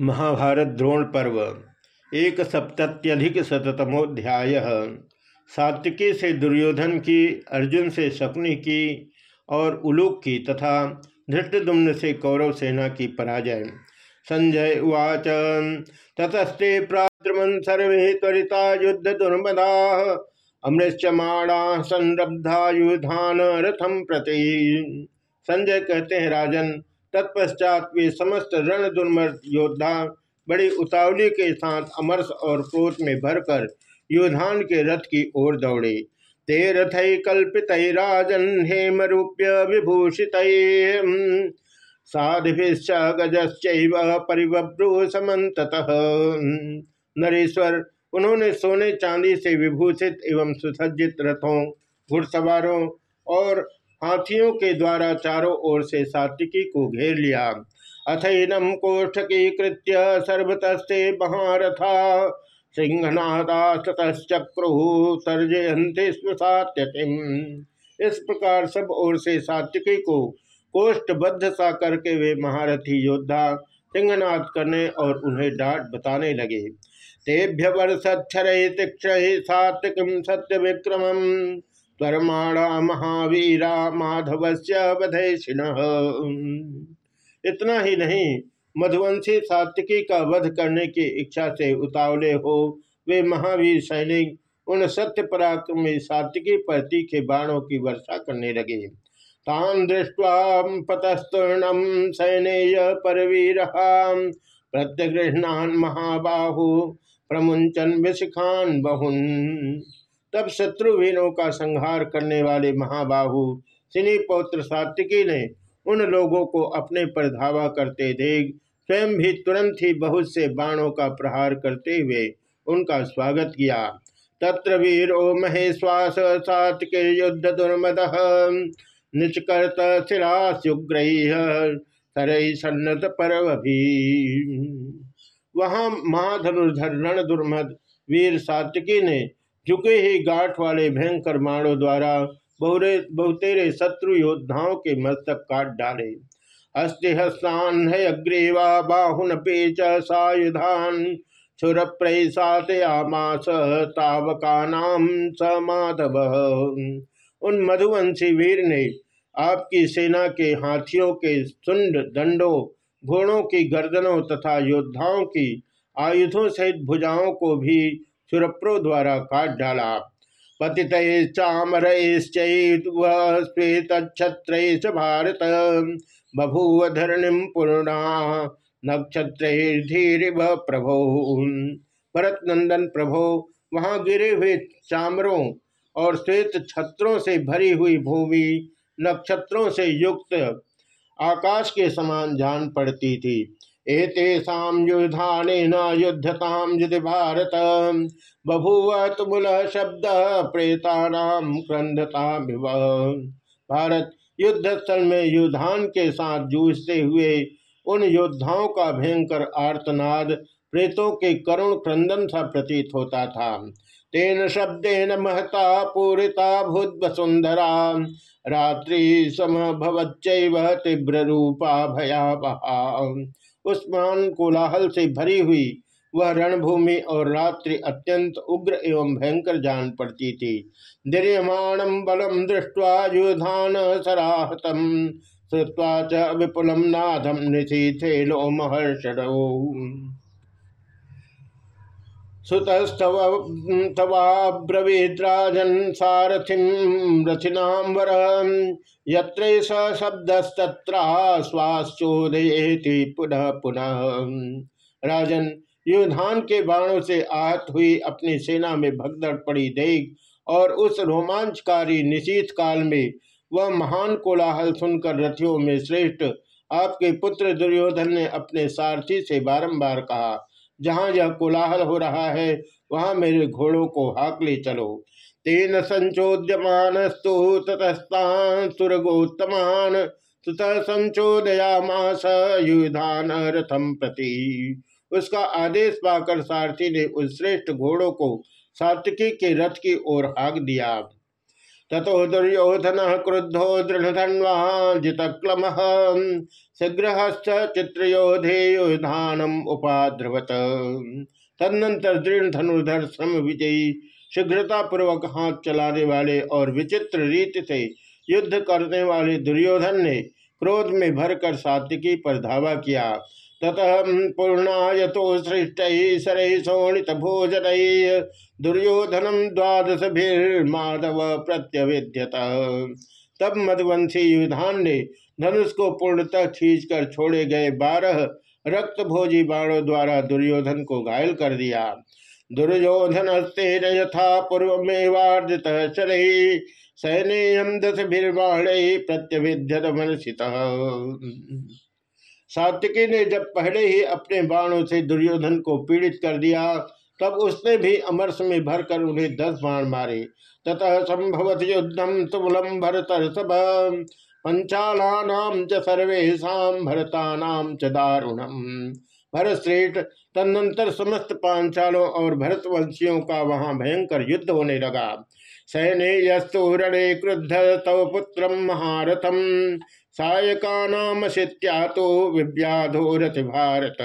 महाभारत द्रोण पर्व, एक सप्तत्यधिक शतमोध्याय सात्विकी से दुर्योधन की, अर्जुन से शकुनि की और उलूक की तथा धृष्टदुम्न से कौरव सेना की पराजय। संजय उवाच, ततस्ते प्राद्रमन सर्वे त्वरिता युद्ध दुर्मदा। अमृतमाणा संरब्धा युधान रथम प्रति। संजय कहते हैं, राजन तत्पश्चात वे समस्त रण दुर्मर्द योद्धा बड़ी उतावली के साथ अमरस और क्रोध में भरकर युधान के रथ की ओर दौड़े। ते रथ कल्पित राजन हेम रूप्य विभूषित साधिश्च गजश्च परिव्रू समत नरेश्वर, उन्होंने सोने चांदी से विभूषित एवं सुसज्जित रथों, घुड़सवारों और हाथियों के द्वारा चारों ओर से सात्विकी को घेर लिया। अथैनम कोष्ठकी कृत्य सर्वतस्ते महारथा। सिंहनादाचक्रु सर्जयंते सात्यकिम इस प्रकार सब ओर से सात्विकी को कोष्ठबद्ध सा करके वे महारथी योद्धा सिंहनाद करने और उन्हें डांट बताने लगे। तेभ्य वर्षर तीक्षण सात्विक सत्य विक्रम त्वरमाणा महावीरा माधवस्य वधेशिन। इतना ही नहीं, मधुवंशी सात्विकी का वध करने की इच्छा से उतावले हो वे महावीर सैनिक उन सत्य पराक्रमी सात्विकी पर तीखे बाणों की वर्षा करने लगे। तान दृष्टवा पतस्तूर्णम सैनेय परवीर प्रत्यगृहणान महाबाहु प्रमुंचन विशिखान बहुन। तब शत्रुवीरों का संहार करने वाले महाबाहु सिनी पौत्र सात्विकी ने उन लोगों को अपने पर धावा करते देख, स्वयं भी तुरंत ही बहुत से बाणों का प्रहार करते हुए उनका स्वागत किया। तत्र वीर ओ महेश्वास सात्विके युद्ध दुर्मद निचकर्त शिरासुग्रह सरई सन्नत परव भी। वहाँ महाधनुर्धर रण दुर्मद वीर सात्विकी ने झुके ही गांठ वाले भयंकर माणों द्वारा बहुरे, बहुतेरे शत्रु योद्धाओं के मस्तक काट डाले। हस्ति हस्तान है अग्रीवा, बाहुन पेच सायुधान छुर प्रयामास तावका नाम स माधव। उन मधुवंशी वीर ने आपकी सेना के हाथियों के सुंड दंडों, घोड़ों की गर्दनों तथा योद्धाओं की आयुधों सहित भुजाओं को भी सुरप्रो द्वारा काट डाला। पतित चामर श्वेत छत्र भारत। बभूव धरणिम पूर्णा नक्षत्र धीर प्रभो। भरत नंदन प्रभो, वहाँ गिरे हुए चामरों और श्वेत छत्रों से भरी हुई भूमि नक्षत्रों से युक्त आकाश के समान जान पड़ती थी। एतेषां युधानेन युद्धतां यदि भारत बभूव तुमुल शब्द प्रेतानाम क्रंदता भारत युद्ध स्थल में युद्धान के साथ जूझते हुए उन योद्धाओं का भयंकर आर्तनाद प्रेतों के करुण क्रंदन सा प्रतीत होता था। तेन शब्देन महता पूरिता भूत वसुंधरा रात्रि सम तीव्र रूपा भयावहा। उस्मान कोलाहल से भरी हुई वह रणभूमि और रात्रि अत्यंत उग्र एवं भयंकर जान पड़ती थी। दीर्यमाणम बलम दृष्टवा युधान सराहतम श्रुवा च विपुलम नाथम निशीथे लो महर्षण सुतस्तव तवाब्रवीद्राजन सारथिम रथिनाम्बर। यत्र स शब्दस्तत्राश्वासोदयेति पुनः पुनः। राजन युधान के बाणों से आहत हुई अपनी सेना में भगदड़ पड़ी देख और उस रोमांचकारी निशीत काल में वह महान कोलाहल सुनकर रथियों में श्रेष्ठ आपके पुत्र दुर्योधन ने अपने सारथी से बारंबार कहा जहाँ यह कोलाहल हो रहा है, वहाँ मेरे घोड़ों को हाक ले चलो। तेन संचोद्यमानस्तु ततस्तान सुरगोत्तमान, सुत संचोदयामास युधान रथम प्रति। उसका आदेश पाकर सारथी ने उस श्रेष्ठ घोड़ों को सात्विकी के रथ की ओर हाक दिया। ततो दुर्योधन क्रुद्धो दृढ़धन्वा जितक्लम शीघ्र चित्रयोधेयुधानम उपाद्रवत तदनंतर दृढ़ धनुर्धर श्रम विजयी शीघ्रता पूर्वक हाथ चलाने वाले और विचित्र रीति से युद्ध करने वाले दुर्योधन ने क्रोध में भरकर सात्विकी पर धावा किया। ततः पूर्णायतो सृष्ट शर शोणित भोजन दुर्योधनम द्वादश माधव प्रत्यवेद्यत तब मधुवंशी युधान ने धनुष को पूर्णतः खींचकर छोड़े गए बारह रक्त भोजी बाणों द्वारा दुर्योधन को घायल कर दिया। दुर्योधन तेन यथा पूर्व में वार्जित शरही सैनेयम दस भीर्बाण प्रत्यभिध्यत मनसित। सात्विकी ने जब पहले ही अपने बाणों से दुर्योधन को पीड़ित कर दिया, तब उसने भी अमरस में भरकर उन्हें दस बाण मारे। ततः संभवत युद्धम तुमलम भरतर सब च सर्वेशा भरतानाम च दारुणम। भरत श्रेष्ठ तदनंतर समस्त पांचालों और भरतवंशियों का वहाँ भयंकर युद्ध होने लगा। सैने यस्तु रणे क्रुद्ध तव पुत्र महारथम। सायका नाम शित्या तो विव्याधोरथ भारत।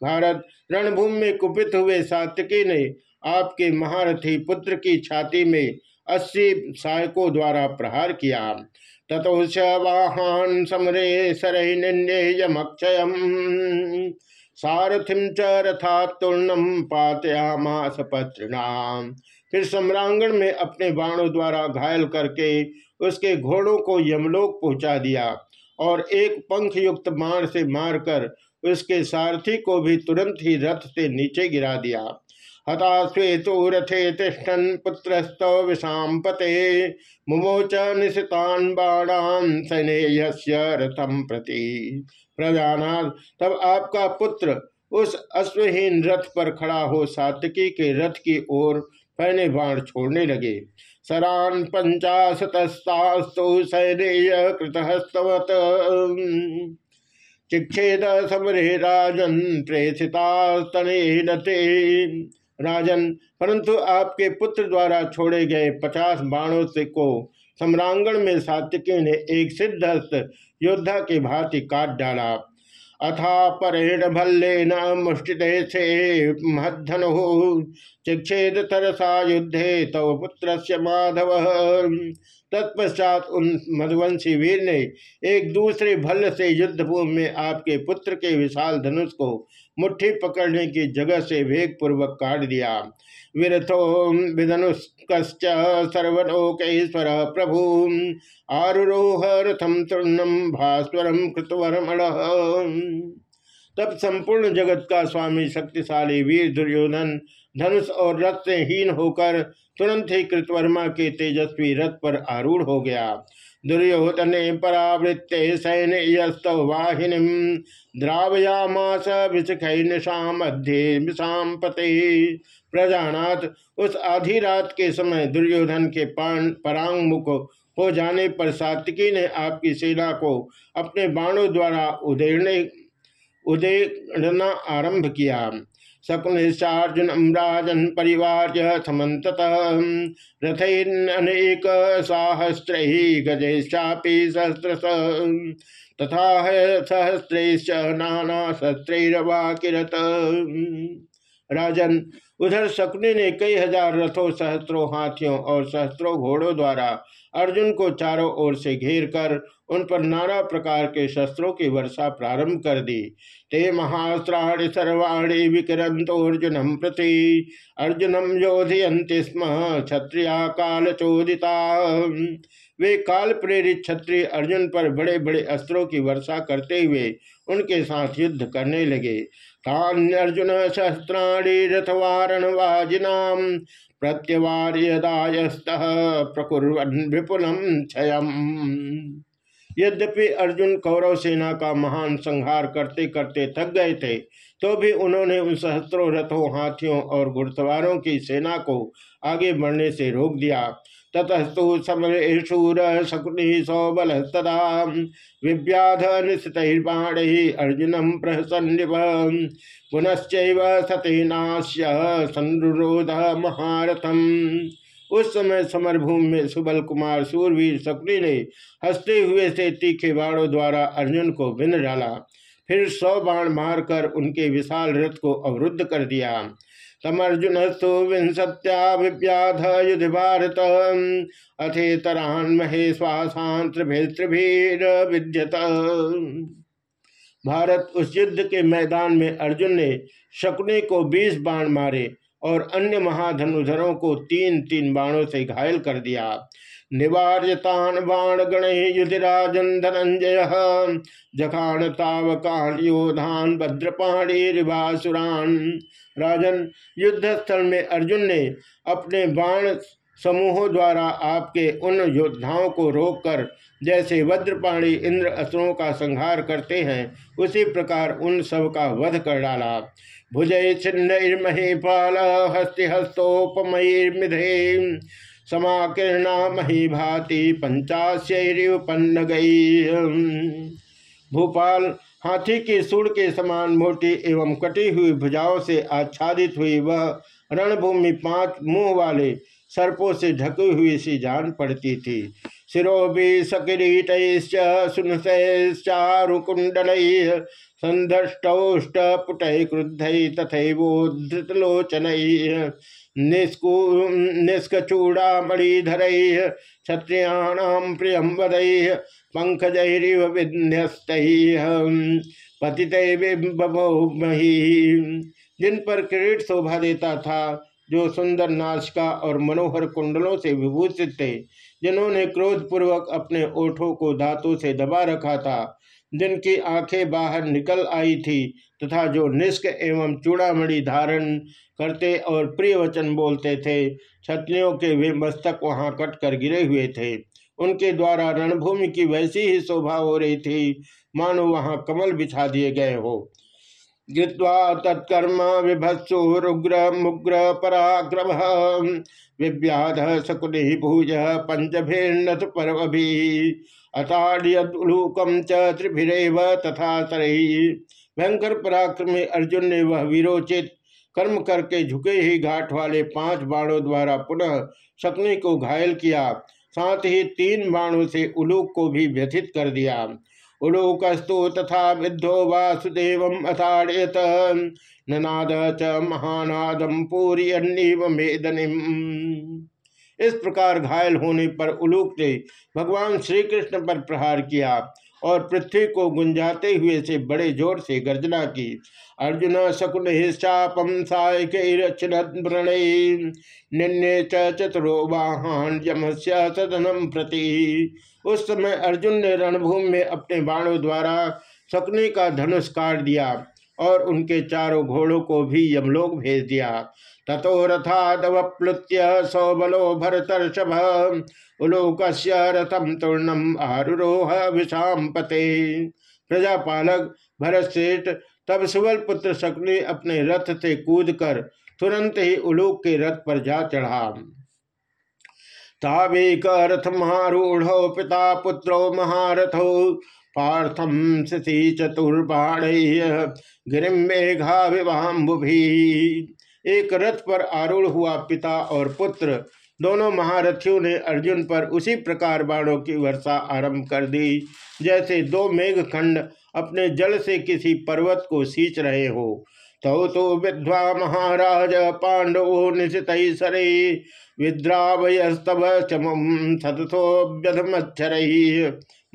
भारत रणभूमि में कुपित हुए सातकी ने आपके महारथी पुत्र की छाती में अस्सी सायकों द्वारा प्रहार किया। तथोश वाहन समरे सरक्षय सारथिम च रथातुर्णम पातयामास पत्रिणाम। फिर सम्रांगण में अपने बाणों द्वारा घायल करके उसके घोड़ों को यमलोक पहुँचा दिया और एक पंख युक्त बाण से मारकर उसके सारथी को भी तुरंत ही रथ से नीचे गिरा दिया। हताश्वेतु रथे तिष्ठन पुत्रस्तव विषाम पते मुमोच निशितान बाणान सनेयस्य रथम प्रति। प्रजानाथ तब आपका पुत्र उस अश्वहीन रथ पर खड़ा हो सातकी के रथ की ओर पहने बाण छोड़ने लगे। सरान पंचाशतस्तास्तु सैनेय कृतहस्तवत। चिक्षेद समरे राजन प्रेषितास्तने राजन, परंतु आपके पुत्र द्वारा छोड़े गए पचास बाणों से को सम्रांगण में सात्विकी ने एक सिद्धस्त योद्धा के भांति काट डाला। अथा परेण भल्लेन मुष्टित से महधनु चिक्षेद तरसा युद्धे तव पुत्र माधव। तत्पश्चात उन मधुवंशी वीर ने एक दूसरे भल्ल से युद्धभूमि में आपके पुत्र के विशाल धनुष को मुट्ठी पकड़ने की जगह से वेग पूर्वक काट दिया। विरथो विधनुष्क सर्वलोकेश्वर प्रभु, आरुरोह रथम तृणम भास्वरम कृतवरमण। तब संपूर्ण जगत का स्वामी शक्तिशाली वीर दुर्योधन धनुष और रथ से हीन होकर तुरंत ही कृतवर्मा के तेजस्वी रथ पर आरूढ़ हो गया। दुर्योधने परावृत्ते सैन्य वाहिनी द्रावयामास पते प्रजानाथ, उस आधी रात के समय दुर्योधन के पान परांगमुख हो जाने पर सात्विकी ने आपकी सेना को अपने बाणों द्वारा उदेड़ने उदेड़ना आरंभ किया। शकुनिश्चार्जुनम राजन परिवार समत रथेक साहस्र गजेशापी सहस्र तथा सहस्रैश्च नाना शस्त्रैरवाकिरत राजन, उधर शकुनी ने कई हज़ार रथों सहस्त्रों हाथियों और सहस्त्रों घोड़ों द्वारा अर्जुन को चारों ओर से घेर कर उन पर नाना प्रकार के शस्त्रों की वर्षा प्रारंभ कर दी। ते महास्त्राणि सर्वाणी विकिरंतोर्जुनम प्रति। अर्जुनम योधयंति स्म, क्षत्रिया काल चोदिता। वे काल प्रेरित क्षत्रिय अर्जुन पर बड़े बड़े अस्त्रों की वर्षा करते हुए उनके साथ युद्ध करने लगे। तान्यर्जुन रथवारण वाजिनाम प्रत्यवार्यदायस्त प्रकुर्वन विपुलम यद्यपि अर्जुन कौरव सेना का महान संहार करते करते थक गए थे तो भी उन्होंने उन सहस्त्रों रथों, हाथियों और घुड़सवारों की सेना को आगे बढ़ने से रोक दिया। ततस्तु समरेशूर शकुनि सौबल तदा विव्याध निशितर्बाण अर्जुनम प्रहसन्निव पुनश्च सतेनाश्य संरुरोध महारथम। उस समय समरभूमि में सुबल कुमार सूरवीर शकुनी ने हँसते हुए से तीखे बाणों द्वारा अर्जुन को बिन डाला। फिर सौ बाण मारकर उनके विशाल रथ को अवरुद्ध कर दिया। तमर्जुन सो विंसत्याभिव्याध युधि भारत अथेतरान महेश्वासांत्रिभिर विद्यत भारत उस युद्ध के मैदान में अर्जुन ने शकुने को बीस बाण मारे और अन्य महाधनुधरों को तीन तीन बाणों से घायल कर दिया। निवार्यतान बाण गण युधिराजन धनंजय जखान तावकान योधान भद्रपाणी रिवासुरान। राजन युद्ध स्थल में अर्जुन ने अपने बाण समूहों द्वारा आपके उन योद्धाओं को रोककर, जैसे वज्रपाणी इंद्र असुरों का संहार करते हैं, उसी प्रकार उन सब का वध कर डाला। भुजय छिन्नमहीपाल हस्तिहस्तोपमयिर्मिधे समाकीर्णा मही भाति पंचाश्यपन्न गई भोपाल हाथी की सूढ़ के समान मोटी एवं कटी हुई भुजाओं से आच्छादित हुई वह रणभूमि पाँच मुँह वाले सर्पों से ढकी हुई सी जान पड़ती थी। शिरोभि सकिरीट सुनचारुकुंडल संधष्टौष्ट पुट क्रुद्ध तथोधृतलोचन निष्कचूड़ा मणिधर क्षत्रियाणाम प्रियम वद पंकजरिव विन्यस्त पतित मही जिन पर किरीट शोभा देता था, जो सुंदर नाशिका और मनोहर कुंडलों से विभूषित थे, जिन्होंने क्रोधपूर्वक अपने ओठों को धातु से दबा रखा था जिनकी आँखें बाहर निकल आई थी, तथा जो निष्क एवं चूड़ामणि धारण करते और प्रिय वचन बोलते थे क्षत्रियों के वे मस्तक वहाँ कट कर गिरे हुए थे। उनके द्वारा रणभूमि की वैसी ही शोभा हो रही थी। मानो वहाँ कमल बिछा दिए गए हो। जित्वा तत्कर्म विभत्सु रुग्र मुग्र पराक्रम। विव्याध शकुनि भूज पंचभिर्नथ पर्व भी अताड़ियलूकम त्रिभिरेव तथा तरही भयंकर पराक्रम अर्जुन ने वह विरोचित कर्म करके झुके ही घाट वाले पाँच बाणों द्वारा पुनः शकुनी को घायल किया। साथ ही तीन बाणों से उलूक को भी व्यथित कर दिया। उलूकस्तु तथा विद्धो वासुदेव अथाड़यत। ननाद च महानादम पूरी मेदनिम इस प्रकार घायल होने पर उलूक ने भगवान श्री कृष्ण पर प्रहार किया। और पृथ्वी को गुंजाते हुए से बड़े ज़ोर से गर्जना की। अर्जुन शकुन चापम निन्ने चतुरो वाहन यमस्या सदनम प्रति। उस समय अर्जुन ने रणभूमि में अपने बाणों द्वारा शकुनी का धनुष काट दिया। और उनके चारों घोड़ों को भी यमलोक भेज दिया। तथो रथादवप्लुत्य सौबलो भरतर्षभ। उलोक रथम तूर्णम आरुरोह विषाम पते प्रजापालक भरत श्रेष्ठ तब सुबल पुत्र शकुनी अपने रथ से कूदकर तुरंत ही उलोक के रथ पर जा चढ़ा। तावेक रथ महारूढ़ पिता पुत्रो महारथो पार्थम शशि चतुर्बाण गिरिम मेघा विवाम्बुभी एक रथ पर आरूढ़ हुआ पिता और पुत्र। दोनों महारथियों ने अर्जुन पर उसी प्रकार बाणों की वर्षा आरंभ कर दी, जैसे दो मेघ खंड अपने जल से किसी पर्वत को सींच रहे हो। तो तो विद्वा महाराज, पांडवो निशित सरे। विद्रावयस्तव चमम सतथोभ्यधमच्छर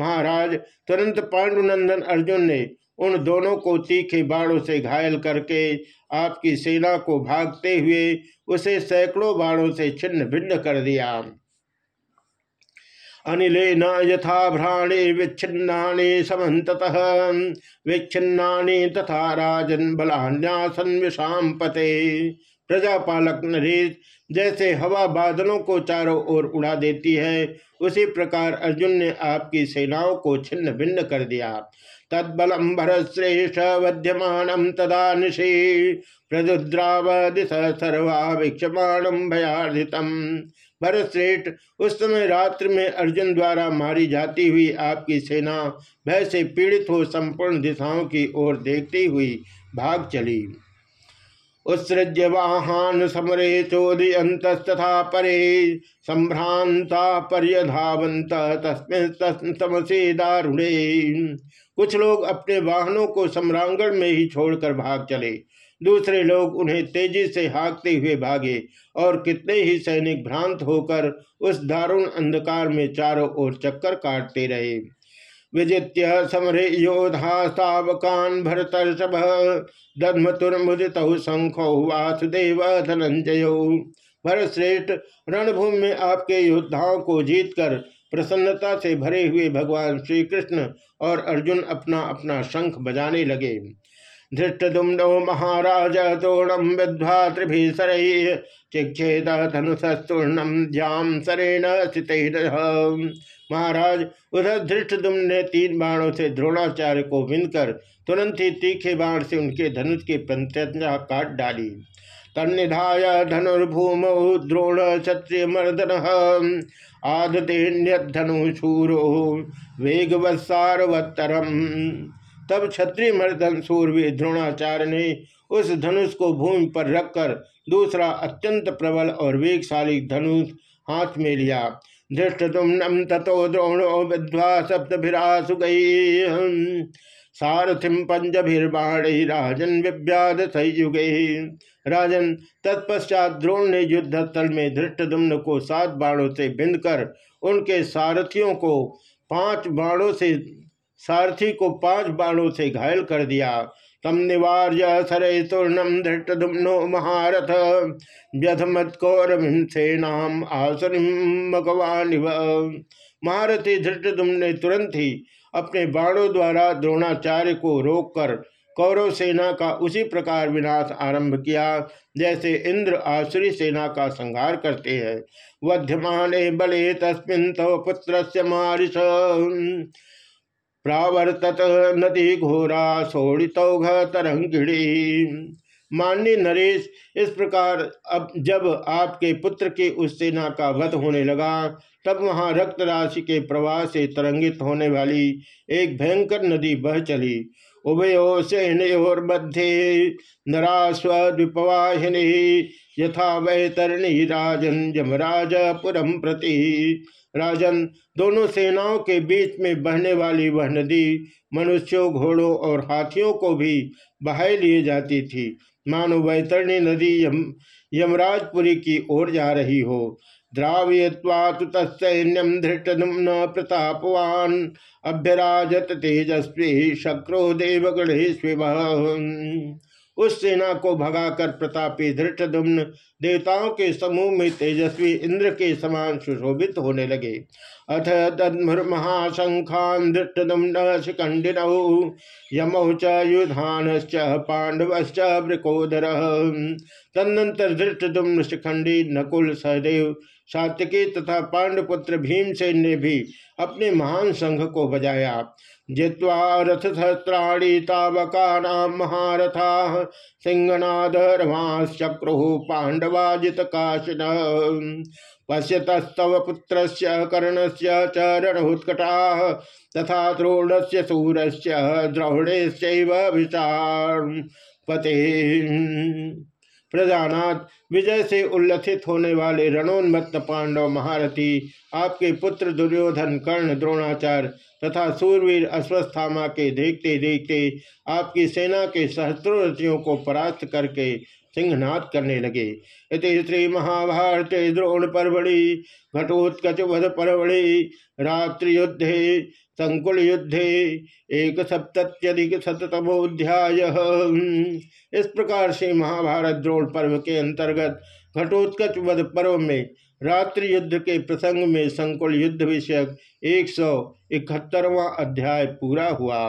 महाराज, तुरंत पांडुनंदन अर्जुन ने उन दोनों को तीखे बाणों से घायल करके आपकी सेना को भागते हुए उसे सैकड़ों बाणों से छिन्न भिन्न कर दिया। अनिले न यथा भ्राणे विच्छिन्ना समत विच्छिन्ना तथा राजन बलान्यासन विषाम पते प्रजापालक नरेश जैसे हवा बादलों को चारों ओर उड़ा देती है, उसी प्रकार अर्जुन ने आपकी सेनाओं को छिन्न भिन्न कर दिया। तद्बलम भरश्रेष्ठ वध्यमान तदा निशे प्रदुद्रावदिश सर्वा वीक्षमाणम भयार्थितम भरतश्रेष्ठ, उस समय रात्रि में अर्जुन द्वारा मारी जाती हुई आपकी सेना भय से पीड़ित हो संपूर्ण दिशाओं की ओर देखती हुई भाग चली। उत्सृज्य वाहन समरे चोदयंतस्तथा परे संभ्रांता पर्यधावंत तस्में दारुणे। कुछ लोग अपने वाहनों को सम्रांगण में ही छोड़कर भाग चले। दूसरे लोग उन्हें तेज़ी से हाँकते हुए भागे और कितने ही सैनिक भ्रांत होकर उस दारुण अंधकार में चारों ओर चक्कर काटते रहे। विजित्य समरे योधा सावकान भरतर्षभ, दधमतुर्मुदित शंख वासुदेव धनंजय। भरत श्रेष्ठ रणभूमि में आपके योद्धाओं को जीतकर प्रसन्नता से भरे हुए भगवान श्री कृष्ण और अर्जुन अपना अपना शंख बजाने लगे। धृष्टुम्नो महाराज तोणम विद्वात्रिभिसर चिक्षेद धनुषस्तूर्णम ध्याम सरेण स्थित महाराज उधर धृष्टुम ने तीन बाणों से द्रोणाचार्य को विंदकर तुरंत ही तीखे बाण से उनके धनुष की पंचना काट डाली। तन्निधाय धनुर्भूम द्रोण क्षत्रिय मर्दन आदते शूरो वेगवत्सारवत्तरम। तब क्षत्रिय मर्दन सूर्य द्रोणाचार्य ने उस धनुष को भूमि पर रखकर दूसरा अत्यंत प्रबल और वेगशाली धनुष हाथ में लिया। धृष्ट तुम नम तथो द्रोणो विद्वा सप्तभिरासु गई सारथिम पंचभिर्बाणी राजन विव्याद संयुगे राजन तत्पश्चात द्रोण ने युद्ध स्थल में धृष्टदुम्न को सात बाणों से बिंदकर उनके सारथियों को पाँच बाणों से सारथी को पाँच बाणों से घायल कर दिया। तम निवार्य सरे तूर्णम धृष्टुम्नो महारथ। व्यधमत्कौरभिंसेनाम आसुरिम भगवान महारथी धृष्टुम ने तुरंत ही अपने बाणों द्वारा द्रोणाचार्य को रोककर कौरव सेना का उसी प्रकार विनाश आरंभ किया, जैसे इंद्र आसुरी सेना का संहार करते हैं। वध्यमाने बले तस्मिन तव पुत्र मारिश प्रावर्तत नदी घोरा सोड़ितौघ तरंगिणी मान्य नरेश, इस प्रकार अब जब आपके पुत्र के उस सेना का वध होने लगा, तब वहाँ रक्त राशि के प्रवाह से तरंगित होने वाली एक भयंकर नदी बह चली। उभयो सेनोर्मध्ये नरास्वद्विपवाहिनी यथा वैतरणी राजन यमराज पुरम प्रति। राजन, दोनों सेनाओं के बीच में बहने वाली वह नदी मनुष्यों, घोड़ों और हाथियों को भी बहाय लिए जाती थी। मानो वैतरणी नदी यम, यमराजपुरी की ओर जा रही हो। द्रावय्वातु तत्सैन्यम धृष्टुम्न प्रतापवान। अभ्यराजत तेजस्वी शक्रो देवगणेश्व उस सेना को भगाकर प्रतापी धृष्टुम्न देवताओं के समूह में तेजस्वी इंद्र के समान सुशोभित होने लगे। अथ तद्मुर्महाशंखान धृष्टुम्न शिखंडिन यमौ च युधानश्च पांडवश्च वृकोदर। तदनंतर धृष्टुम्न शिखंडी नकुल सहदेव सात्यकी तथा पांडपुत्र भीमसेन ने भी अपने महान संघ को बजाया। जित्वा रथ सहस्राणी तावका नाम महारथा सिंहनाद रमाश्चक्रु पांडवाजित काशिन पश्यतस्तव कर्ण से रणहुत्कटा तथा द्रोण से सूर से द्रौणे पते प्रजानाथ विजय से उल्लसित होने वाले रणोन्मत्त पांडव महारथी, आपके पुत्र दुर्योधन कर्ण द्रोणाचार्य तथा सूरवीर अश्वस्थामा के देखते देखते आपकी सेना के सहस्त्रोरथियों को परास्त करके सिंहनाथ करने लगे। इति श्री महाभारत द्रोण परवड़ी घटोत्कच वध परवड़ी रात्रि युद्धे संकुल युद्धे एक सप्तत्यधिक शतमोध्याय इस प्रकार से महाभारत द्रोण पर्व के अंतर्गत घटोत्कच वध पर्व में रात्रि युद्ध के प्रसंग में संकुल युद्ध विषयक एक सौ इकहत्तरवा अध्याय पूरा हुआ।